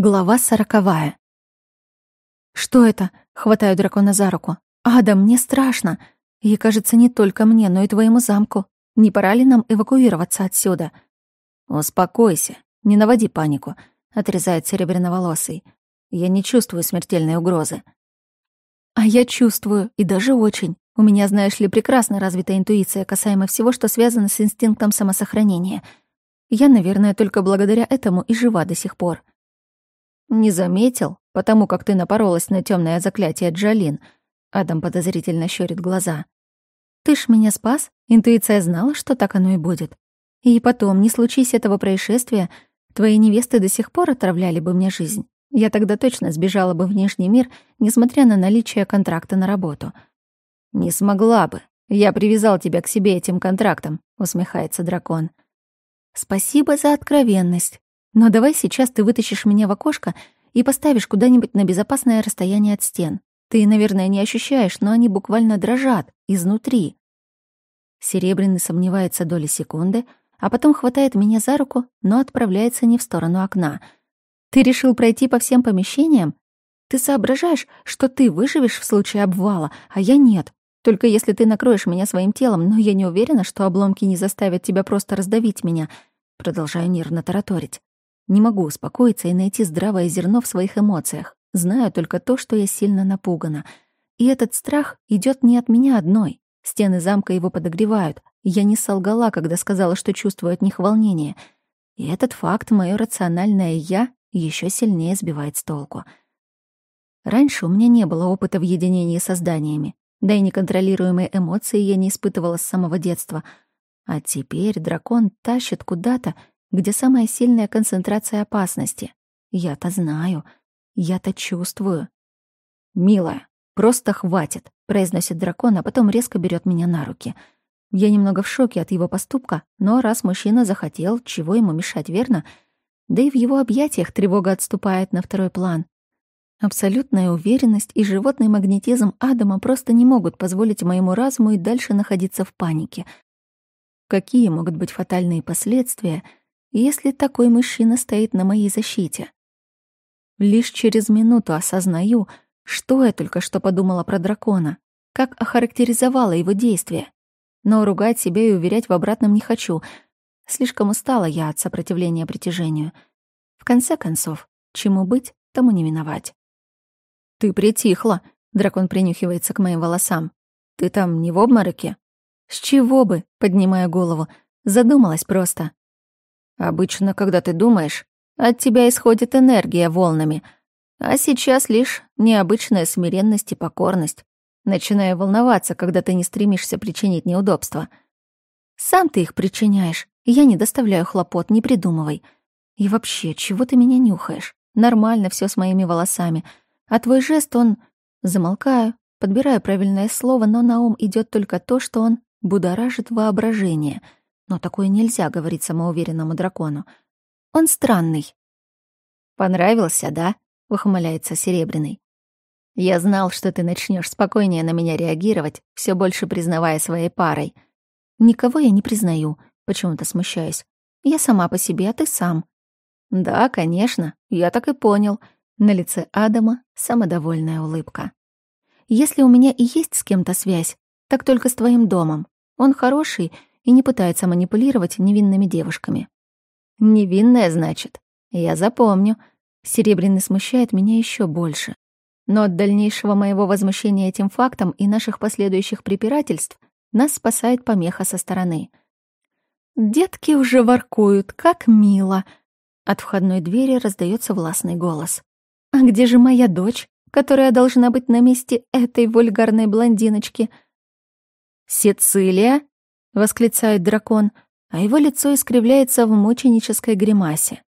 Глава сороковая. «Что это?» — хватаю дракона за руку. «Адам, мне страшно. И, кажется, не только мне, но и твоему замку. Не пора ли нам эвакуироваться отсюда?» «Успокойся, не наводи панику», — отрезает серебряноволосый. «Я не чувствую смертельной угрозы». «А я чувствую, и даже очень. У меня, знаешь ли, прекрасно развита интуиция касаемо всего, что связано с инстинктом самосохранения. Я, наверное, только благодаря этому и жива до сих пор». «Не заметил, потому как ты напоролась на темное заклятие Джалин». Адам подозрительно щурит глаза. «Ты ж меня спас? Интуиция знала, что так оно и будет. И потом, не случись этого происшествия, твои невесты до сих пор отравляли бы мне жизнь. Я тогда точно сбежала бы в внешний мир, несмотря на наличие контракта на работу». «Не смогла бы. Я привязал тебя к себе этим контрактом», — усмехается дракон. «Спасибо за откровенность. Но давай сейчас ты вытащишь меня в окошко и поставишь куда-нибудь на безопасное расстояние от стен. Ты, наверное, не ощущаешь, но они буквально дрожат изнутри. Серебряный сомневается доли секунды, а потом хватает меня за руку, но отправляется не в сторону окна. Ты решил пройти по всем помещениям? Ты соображаешь, что ты выживешь в случае обвала, а я нет. Только если ты накроешь меня своим телом, но я не уверена, что обломки не заставят тебя просто раздавить меня. Продолжаю нервно тараторить. Не могу успокоиться и найти здравое зерно в своих эмоциях. Знаю только то, что я сильно напугана. И этот страх идет не от меня одной. Стены замка его подогревают. Я не солгала, когда сказала, что чувствую от них волнение. И этот факт мое рациональное «я» еще сильнее сбивает с толку. Раньше у меня не было опыта в единении со зданиями, да и неконтролируемые эмоции я не испытывала с самого детства. А теперь дракон тащит куда-то, где самая сильная концентрация опасности. Я-то знаю, я-то чувствую. «Милая, просто хватит», — произносит дракон, а потом резко берет меня на руки. Я немного в шоке от его поступка, но раз мужчина захотел, чего ему мешать, верно? Да и в его объятиях тревога отступает на второй план. Абсолютная уверенность и животный магнетизм Адама просто не могут позволить моему разуму и дальше находиться в панике. Какие могут быть фатальные последствия — если такой мужчина стоит на моей защите. Лишь через минуту осознаю, что я только что подумала про дракона, как охарактеризовала его действия. Но ругать себя и уверять в обратном не хочу. Слишком устала я от сопротивления притяжению. В конце концов, чему быть, тому не миновать. «Ты притихла», — дракон принюхивается к моим волосам. «Ты там не в обмороке?» «С чего бы?» — поднимая голову. Задумалась просто. Обычно, когда ты думаешь, от тебя исходит энергия волнами, а сейчас лишь необычная смиренность и покорность. Начинаю волноваться, когда ты не стремишься причинить неудобства. Сам ты их причиняешь, я не доставляю хлопот, не придумывай. И вообще, чего ты меня нюхаешь? Нормально все с моими волосами. А твой жест, он... Замолкаю, подбираю правильное слово, но на ум идет только то, что он будоражит воображение — но такое нельзя говорить самоуверенному дракону. Он странный. «Понравился, да?» — ухмыляется Серебряный. «Я знал, что ты начнешь спокойнее на меня реагировать, все больше признавая своей парой. Никого я не признаю, почему-то смущаюсь. Я сама по себе, а ты сам». «Да, конечно, я так и понял». На лице Адама самодовольная улыбка. «Если у меня и есть с кем-то связь, так только с твоим домом. Он хороший и не пытается манипулировать невинными девушками. «Невинная, значит? Я запомню». Серебряный смущает меня еще больше. Но от дальнейшего моего возмущения этим фактом и наших последующих препирательств нас спасает помеха со стороны. «Детки уже воркуют, как мило!» От входной двери раздается властный голос. «А где же моя дочь, которая должна быть на месте этой вульгарной блондиночки?» «Сицилия?» — восклицает дракон, а его лицо искривляется в мученической гримасе.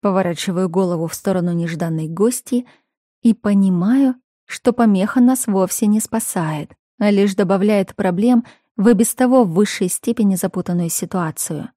Поворачиваю голову в сторону нежданной гости и понимаю, что помеха нас вовсе не спасает, а лишь добавляет проблем в и без того в высшей степени запутанную ситуацию.